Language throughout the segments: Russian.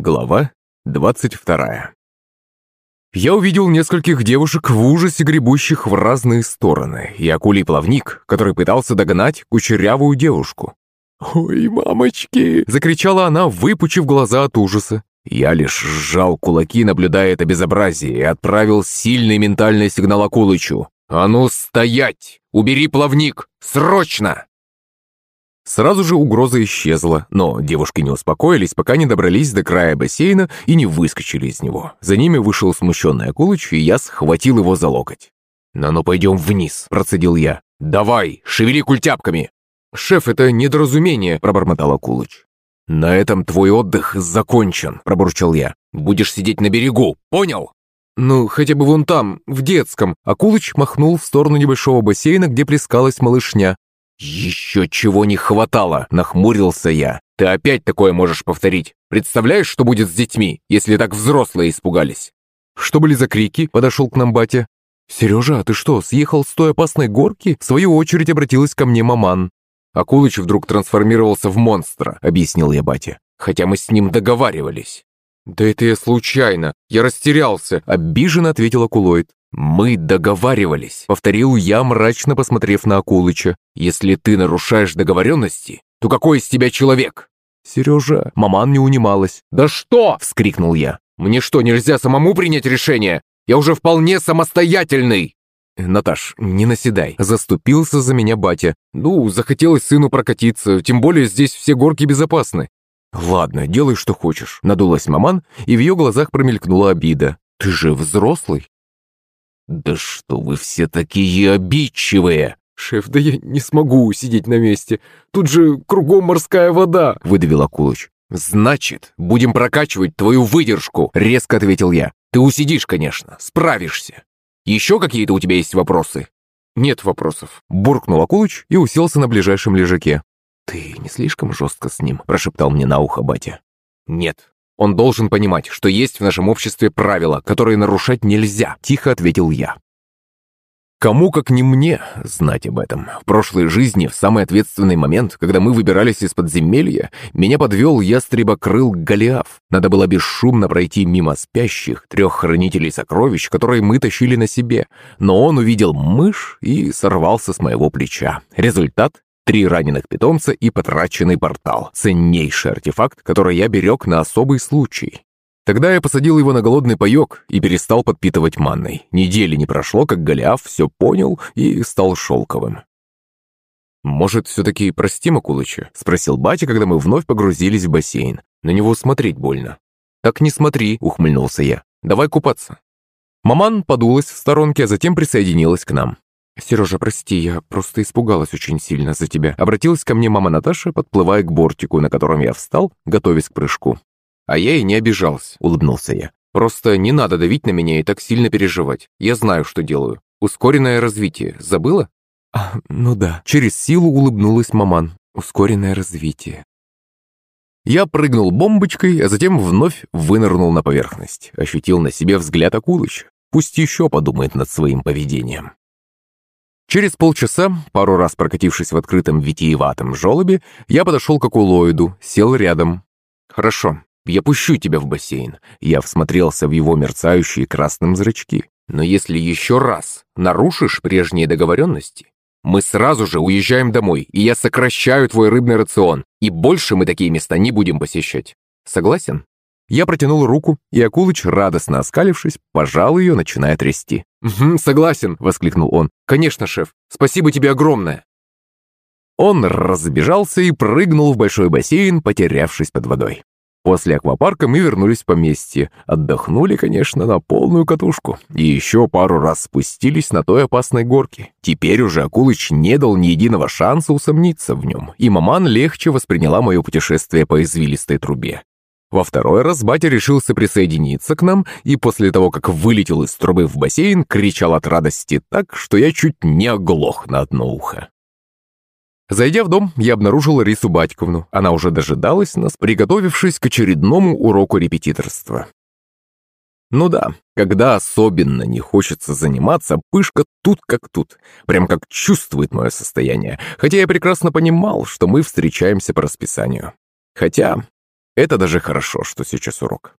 Глава 22 Я увидел нескольких девушек в ужасе гребущих в разные стороны, и акулий плавник, который пытался догнать кучерявую девушку. «Ой, мамочки!» – закричала она, выпучив глаза от ужаса. Я лишь сжал кулаки, наблюдая это безобразие, и отправил сильный ментальный сигнал Акулычу. «А ну стоять! Убери плавник! Срочно!» Сразу же угроза исчезла, но девушки не успокоились, пока не добрались до края бассейна и не выскочили из него. За ними вышел смущенный Акулыч, и я схватил его за локоть. «Ну, ну пойдем вниз», – процедил я. «Давай, шевели культяпками!» «Шеф, это недоразумение», – пробормотал Акулыч. «На этом твой отдых закончен», – пробурчал я. «Будешь сидеть на берегу, понял?» «Ну, хотя бы вон там, в детском». Акулыч махнул в сторону небольшого бассейна, где плескалась малышня. «Еще чего не хватало!» – нахмурился я. «Ты опять такое можешь повторить. Представляешь, что будет с детьми, если так взрослые испугались?» «Что были за крики?» – подошел к нам батя. «Сережа, а ты что, съехал с той опасной горки?» В свою очередь обратилась ко мне маман. «Акулыч вдруг трансформировался в монстра», — объяснил я бате. «Хотя мы с ним договаривались». «Да это я случайно. Я растерялся», — обиженно ответил Акулоид. «Мы договаривались», — повторил я, мрачно посмотрев на Акулыча. «Если ты нарушаешь договоренности, то какой из тебя человек?» «Сережа...» — маман не унималась. «Да что?» — вскрикнул я. «Мне что, нельзя самому принять решение? Я уже вполне самостоятельный!» «Наташ, не наседай», — заступился за меня батя. «Ну, захотелось сыну прокатиться, тем более здесь все горки безопасны». «Ладно, делай, что хочешь», — надулась маман, и в ее глазах промелькнула обида. «Ты же взрослый». «Да что вы все такие обидчивые!» «Шеф, да я не смогу сидеть на месте. Тут же кругом морская вода», — выдавил Акулыч. «Значит, будем прокачивать твою выдержку», — резко ответил я. «Ты усидишь, конечно, справишься». Еще какие-то у тебя есть вопросы?» «Нет вопросов», – буркнул Акулыч и уселся на ближайшем лежаке. «Ты не слишком жестко с ним?» – прошептал мне на ухо батя. «Нет. Он должен понимать, что есть в нашем обществе правила, которые нарушать нельзя», – тихо ответил я. Кому, как не мне, знать об этом. В прошлой жизни, в самый ответственный момент, когда мы выбирались из подземелья, меня подвел ястребокрыл Голиаф. Надо было бесшумно пройти мимо спящих, трех хранителей сокровищ, которые мы тащили на себе. Но он увидел мышь и сорвался с моего плеча. Результат Три раненых питомца и потраченный портал. Ценнейший артефакт, который я берег на особый случай. Тогда я посадил его на голодный паек и перестал подпитывать манной. Недели не прошло, как Голиаф все понял и стал шелковым. «Может, все-таки простим Акулыча?» – спросил батя, когда мы вновь погрузились в бассейн. На него смотреть больно. «Так не смотри», – ухмыльнулся я. «Давай купаться». Маман подулась в сторонке, а затем присоединилась к нам. «Сережа, прости, я просто испугалась очень сильно за тебя». Обратилась ко мне мама Наташа, подплывая к бортику, на котором я встал, готовясь к прыжку. «А я и не обижался», — улыбнулся я. «Просто не надо давить на меня и так сильно переживать. Я знаю, что делаю. Ускоренное развитие. Забыла?» «А, ну да». Через силу улыбнулась маман. «Ускоренное развитие». Я прыгнул бомбочкой, а затем вновь вынырнул на поверхность. Ощутил на себе взгляд Акулыча. Пусть еще подумает над своим поведением. Через полчаса, пару раз прокатившись в открытом витиеватом желобе, я подошел к Акулоиду, сел рядом. «Хорошо, я пущу тебя в бассейн. Я всмотрелся в его мерцающие красным зрачки. Но если еще раз нарушишь прежние договоренности, мы сразу же уезжаем домой, и я сокращаю твой рыбный рацион, и больше мы такие места не будем посещать. Согласен?» Я протянул руку, и Акулыч, радостно оскалившись, пожал ее, начиная трясти. «Угу, согласен!» — воскликнул он. «Конечно, шеф! Спасибо тебе огромное!» Он разбежался и прыгнул в большой бассейн, потерявшись под водой. После аквапарка мы вернулись в поместье. Отдохнули, конечно, на полную катушку. И еще пару раз спустились на той опасной горке. Теперь уже Акулыч не дал ни единого шанса усомниться в нем. И маман легче восприняла мое путешествие по извилистой трубе. Во второй раз батя решился присоединиться к нам, и после того, как вылетел из трубы в бассейн, кричал от радости так, что я чуть не оглох на одно ухо. Зайдя в дом, я обнаружил Рису Батьковну. Она уже дожидалась нас, приготовившись к очередному уроку репетиторства. Ну да, когда особенно не хочется заниматься, пышка тут как тут. Прям как чувствует мое состояние. Хотя я прекрасно понимал, что мы встречаемся по расписанию. Хотя Это даже хорошо, что сейчас урок.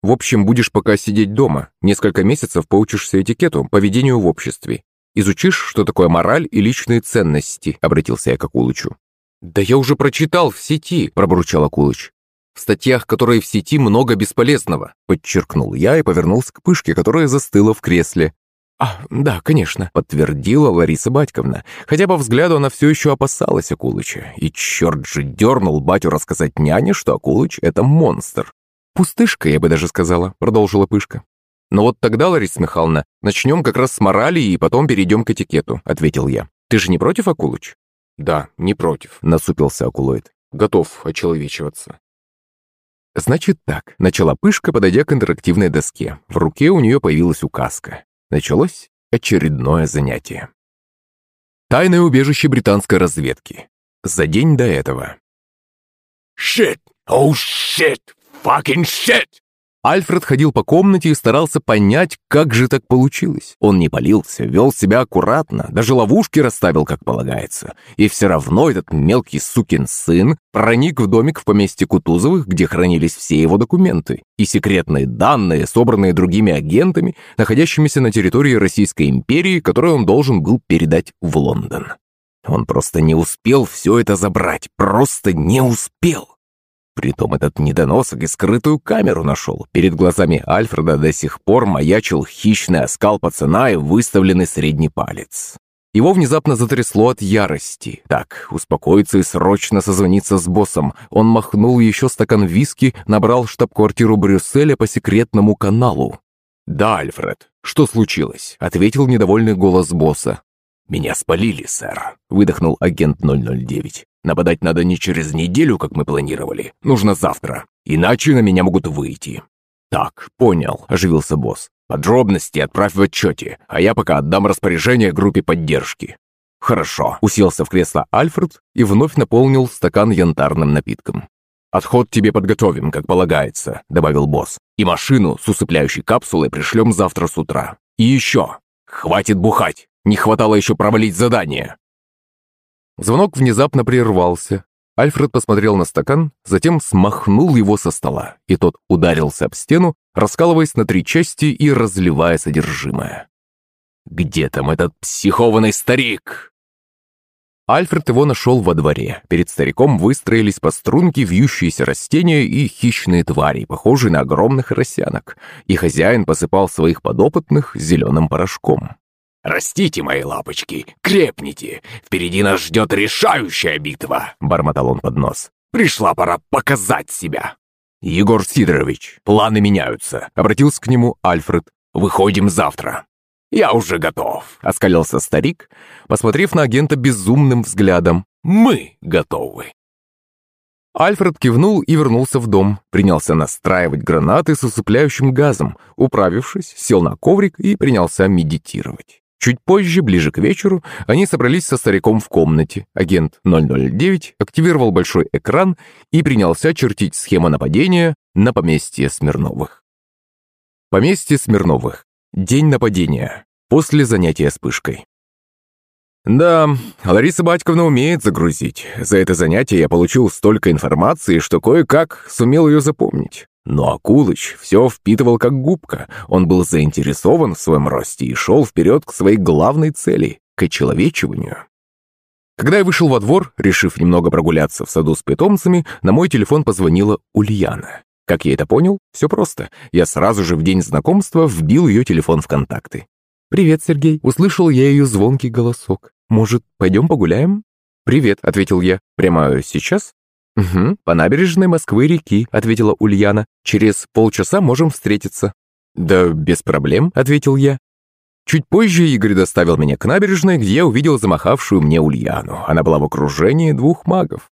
В общем, будешь пока сидеть дома. Несколько месяцев поучишься этикету, поведению в обществе. Изучишь, что такое мораль и личные ценности», — обратился я к Акулычу. «Да я уже прочитал в сети», — пробурчал Акулыч. «В статьях, которые в сети, много бесполезного», — подчеркнул я и повернулся к Пышке, которая застыла в кресле. «А, да, конечно», — подтвердила Лариса Батьковна, хотя по взгляду она все еще опасалась Акулыча. И черт же дернул батю рассказать няне, что Акулыч — это монстр. «Пустышка, я бы даже сказала», — продолжила Пышка. «Но вот тогда, Лариса Михайловна, начнем как раз с морали и потом перейдем к этикету», — ответил я. «Ты же не против, Акулыч?» «Да, не против», — насупился Акулоид. «Готов очеловечиваться». «Значит так», — начала Пышка, подойдя к интерактивной доске. В руке у нее появилась указка. Началось очередное занятие. Тайное убежище британской разведки. За день до этого. «Shit! Oh shit! Fucking shit!» Альфред ходил по комнате и старался понять, как же так получилось. Он не палился, вел себя аккуратно, даже ловушки расставил, как полагается. И все равно этот мелкий сукин сын проник в домик в поместье Кутузовых, где хранились все его документы и секретные данные, собранные другими агентами, находящимися на территории Российской империи, которые он должен был передать в Лондон. Он просто не успел все это забрать, просто не успел. Притом этот недоносок и скрытую камеру нашел. Перед глазами Альфреда до сих пор маячил хищный оскал пацана и выставленный средний палец. Его внезапно затрясло от ярости. Так, успокоиться и срочно созвониться с боссом. Он махнул еще стакан виски, набрал штаб-квартиру Брюсселя по секретному каналу. «Да, Альфред, что случилось?» — ответил недовольный голос босса. «Меня спалили, сэр», — выдохнул агент 009. Нападать надо не через неделю, как мы планировали. Нужно завтра. Иначе на меня могут выйти». «Так, понял», – оживился босс. «Подробности отправь в отчете, а я пока отдам распоряжение группе поддержки». «Хорошо», – уселся в кресло Альфред и вновь наполнил стакан янтарным напитком. «Отход тебе подготовим, как полагается», – добавил босс. «И машину с усыпляющей капсулой пришлем завтра с утра. И еще! Хватит бухать! Не хватало еще провалить задание!» Звонок внезапно прервался. Альфред посмотрел на стакан, затем смахнул его со стола, и тот ударился об стену, раскалываясь на три части и разливая содержимое. «Где там этот психованный старик?» Альфред его нашел во дворе. Перед стариком выстроились по струнке вьющиеся растения и хищные твари, похожие на огромных росянок, и хозяин посыпал своих подопытных зеленым порошком. «Растите, мои лапочки, крепните! Впереди нас ждет решающая битва!» — бормотал он под нос. «Пришла пора показать себя!» «Егор Сидорович, планы меняются», — обратился к нему Альфред. «Выходим завтра». «Я уже готов», — оскалился старик, посмотрев на агента безумным взглядом. «Мы готовы». Альфред кивнул и вернулся в дом. Принялся настраивать гранаты с усыпляющим газом. Управившись, сел на коврик и принялся медитировать. Чуть позже, ближе к вечеру, они собрались со стариком в комнате. Агент 009 активировал большой экран и принялся чертить схему нападения на поместье Смирновых. Поместье Смирновых. День нападения. После занятия вспышкой. Да, Лариса Батьковна умеет загрузить. За это занятие я получил столько информации, что кое-как сумел ее запомнить. Но Акулыч все впитывал как губка. Он был заинтересован в своем росте и шел вперед к своей главной цели – к очеловечиванию. Когда я вышел во двор, решив немного прогуляться в саду с питомцами, на мой телефон позвонила Ульяна. Как я это понял? Все просто. Я сразу же в день знакомства вбил ее телефон в контакты. «Привет, Сергей!» Услышал я ее звонкий голосок. «Может, пойдем погуляем?» «Привет», — ответил я. «Прямо сейчас?» «Угу, по набережной Москвы-реки», — ответила Ульяна. «Через полчаса можем встретиться». «Да без проблем», — ответил я. Чуть позже Игорь доставил меня к набережной, где я увидел замахавшую мне Ульяну. Она была в окружении двух магов.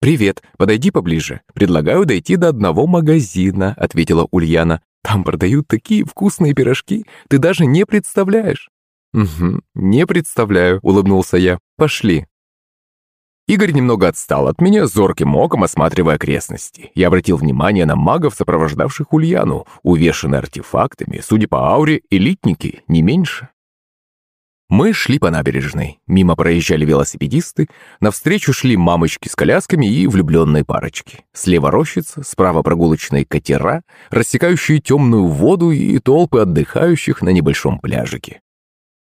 «Привет, подойди поближе. Предлагаю дойти до одного магазина», — ответила Ульяна. «Там продают такие вкусные пирожки, ты даже не представляешь». «Угу, не представляю», — улыбнулся я. «Пошли». Игорь немного отстал от меня, зорким оком осматривая окрестности. Я обратил внимание на магов, сопровождавших Ульяну, увешанные артефактами, судя по ауре, элитники, не меньше. Мы шли по набережной. Мимо проезжали велосипедисты, навстречу шли мамочки с колясками и влюбленные парочки. Слева рощица, справа прогулочные катера, рассекающие темную воду и толпы отдыхающих на небольшом пляжике.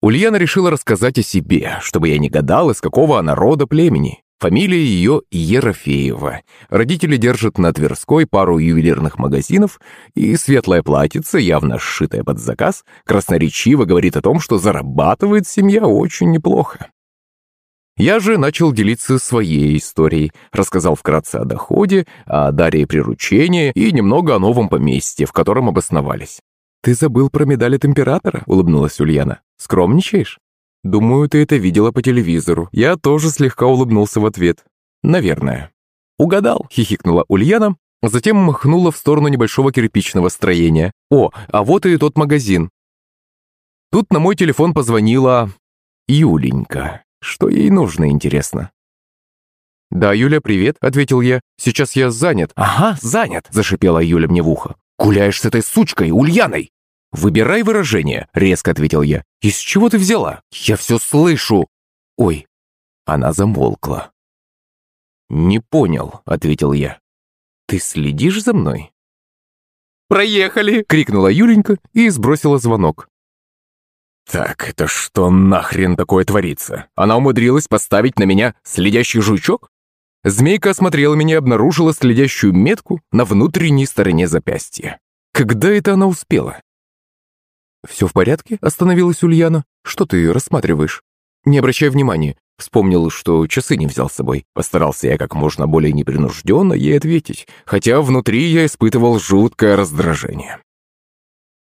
Ульяна решила рассказать о себе, чтобы я не гадал, из какого она рода племени. Фамилия ее Ерофеева. Родители держат на Тверской пару ювелирных магазинов, и светлое платьице, явно сшитое под заказ, красноречиво говорит о том, что зарабатывает семья очень неплохо. Я же начал делиться своей историей, рассказал вкратце о доходе, о даре приручения и немного о новом поместье, в котором обосновались. «Ты забыл про медаль от императора?» — улыбнулась Ульяна. «Скромничаешь?» «Думаю, ты это видела по телевизору». Я тоже слегка улыбнулся в ответ. «Наверное». «Угадал», — хихикнула Ульяна, затем махнула в сторону небольшого кирпичного строения. «О, а вот и тот магазин». Тут на мой телефон позвонила Юленька. Что ей нужно, интересно? «Да, Юля, привет», — ответил я. «Сейчас я занят». «Ага, занят», — зашипела Юля мне в ухо. «Гуляешь с этой сучкой, Ульяной!» «Выбирай выражение», — резко ответил я. «Из чего ты взяла? Я все слышу!» «Ой!» Она замолкла. «Не понял», — ответил я. «Ты следишь за мной?» «Проехали!» — крикнула Юленька и сбросила звонок. «Так, это что нахрен такое творится? Она умудрилась поставить на меня следящий жучок?» Змейка осмотрела меня и обнаружила следящую метку на внутренней стороне запястья. Когда это она успела? «Все в порядке?» – остановилась Ульяна. «Что ты рассматриваешь?» «Не обращай внимания». Вспомнил, что часы не взял с собой. Постарался я как можно более непринужденно ей ответить, хотя внутри я испытывал жуткое раздражение.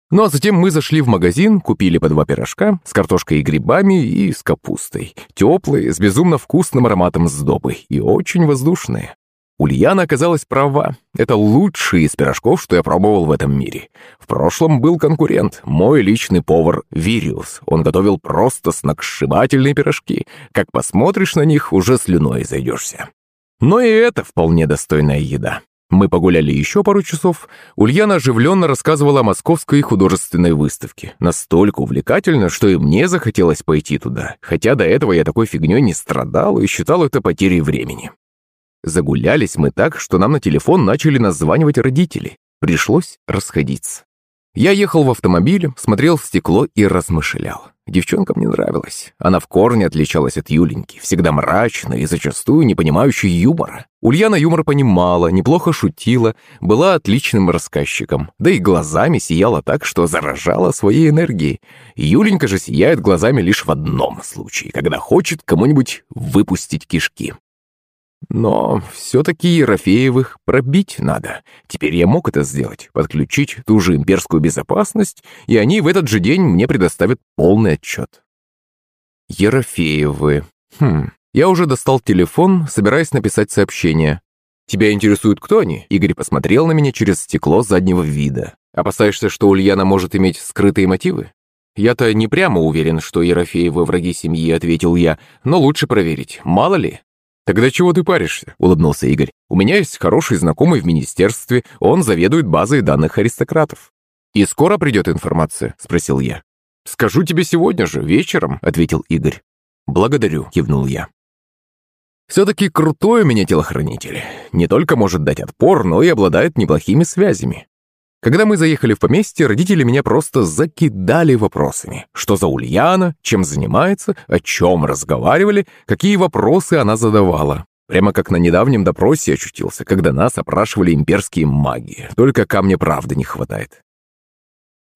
Ну а затем мы зашли в магазин, купили по два пирожка с картошкой и грибами и с капустой. Теплые, с безумно вкусным ароматом сдобы и очень воздушные. Ульяна оказалась права. Это лучший из пирожков, что я пробовал в этом мире. В прошлом был конкурент, мой личный повар Вириус. Он готовил просто сногсшибательные пирожки. Как посмотришь на них, уже слюной зайдешься. Но и это вполне достойная еда. Мы погуляли еще пару часов. Ульяна оживленно рассказывала о московской художественной выставке. Настолько увлекательно, что и мне захотелось пойти туда. Хотя до этого я такой фигней не страдал и считал это потерей времени. Загулялись мы так, что нам на телефон начали названивать родители. Пришлось расходиться. Я ехал в автомобиле, смотрел в стекло и размышлял. Девчонка мне нравилась. Она в корне отличалась от Юленьки, всегда мрачной и зачастую не понимающей юмора. Ульяна юмор понимала, неплохо шутила, была отличным рассказчиком, да и глазами сияла так, что заражала своей энергией. Юленька же сияет глазами лишь в одном случае, когда хочет кому-нибудь выпустить кишки. Но все-таки Ерофеевых пробить надо. Теперь я мог это сделать, подключить ту же имперскую безопасность, и они в этот же день мне предоставят полный отчет. Ерофеевы. Хм, я уже достал телефон, собираясь написать сообщение. «Тебя интересует, кто они?» Игорь посмотрел на меня через стекло заднего вида. «Опасаешься, что Ульяна может иметь скрытые мотивы?» «Я-то не прямо уверен, что Ерофеевы враги семьи», — ответил я, «но лучше проверить, мало ли». «Тогда чего ты паришься?» – улыбнулся Игорь. «У меня есть хороший знакомый в министерстве, он заведует базой данных аристократов». «И скоро придет информация?» – спросил я. «Скажу тебе сегодня же, вечером», – ответил Игорь. «Благодарю», – кивнул я. Все-таки крутой у меня телохранитель. Не только может дать отпор, но и обладает неплохими связями. Когда мы заехали в поместье, родители меня просто закидали вопросами. Что за Ульяна, чем занимается, о чем разговаривали, какие вопросы она задавала. Прямо как на недавнем допросе очутился, когда нас опрашивали имперские маги. Только камня правды не хватает.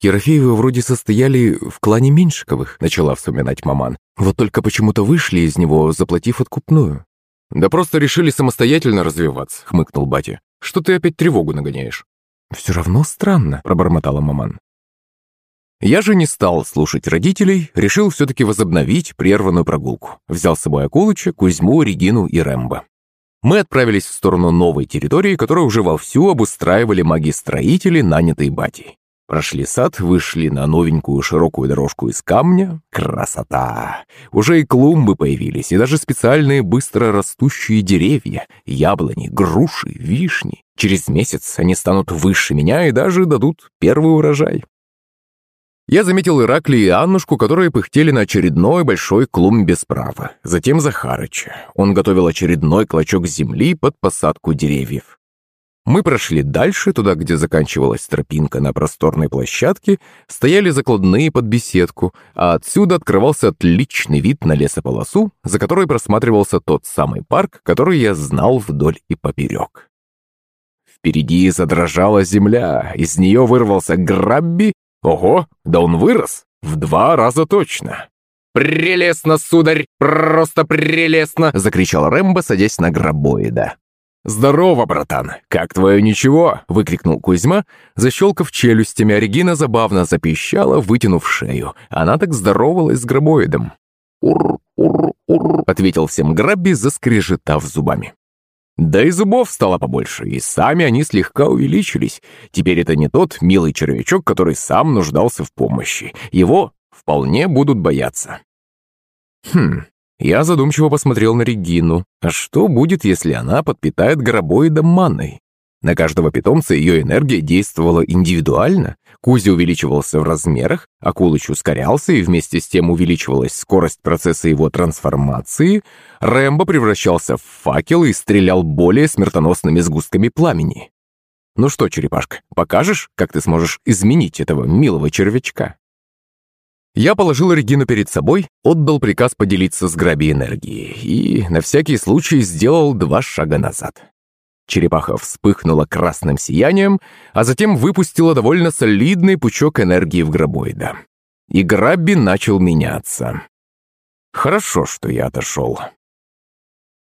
Ерофеевы вроде состояли в клане Меньшиковых, начала вспоминать маман. Вот только почему-то вышли из него, заплатив откупную. Да просто решили самостоятельно развиваться, хмыкнул батя. Что ты опять тревогу нагоняешь? «Все равно странно», — пробормотала маман. Я же не стал слушать родителей, решил все-таки возобновить прерванную прогулку. Взял с собой Акулыча, Кузьму, Регину и Рэмбо. Мы отправились в сторону новой территории, которую уже вовсю обустраивали маги-строители, нанятые батей. Прошли сад, вышли на новенькую широкую дорожку из камня. Красота! Уже и клумбы появились, и даже специальные быстро растущие деревья. Яблони, груши, вишни. Через месяц они станут выше меня и даже дадут первый урожай. Я заметил Иракли и Аннушку, которые пыхтели на очередной большой клумбе справа. Затем Захарыча. Он готовил очередной клочок земли под посадку деревьев. Мы прошли дальше, туда, где заканчивалась тропинка на просторной площадке, стояли закладные под беседку, а отсюда открывался отличный вид на лесополосу, за которой просматривался тот самый парк, который я знал вдоль и поперек. Впереди задрожала земля, из нее вырвался Грабби Ого, да он вырос! В два раза точно!» «Прелестно, сударь! Просто прелестно!» — закричал Рэмбо, садясь на гробоида. «Здорово, братан! Как твое ничего?» — выкрикнул Кузьма, защелкав челюстями, а Регина забавно запищала, вытянув шею. Она так здоровалась с гробоидом. «Ур-ур-ур!» — ответил всем Грабби, заскрежетав зубами. Да и зубов стало побольше, и сами они слегка увеличились. Теперь это не тот милый червячок, который сам нуждался в помощи. Его вполне будут бояться. Хм, я задумчиво посмотрел на Регину. А что будет, если она подпитает гробоидом манной? На каждого питомца ее энергия действовала индивидуально. Кузи увеличивался в размерах, Акулыч ускорялся, и вместе с тем увеличивалась скорость процесса его трансформации. Рэмбо превращался в факел и стрелял более смертоносными сгустками пламени. «Ну что, черепашка, покажешь, как ты сможешь изменить этого милого червячка?» Я положил Регину перед собой, отдал приказ поделиться с Граби энергией и на всякий случай сделал два шага назад. Черепаха вспыхнула красным сиянием, а затем выпустила довольно солидный пучок энергии в гробоида. И Грабби начал меняться. Хорошо, что я отошел.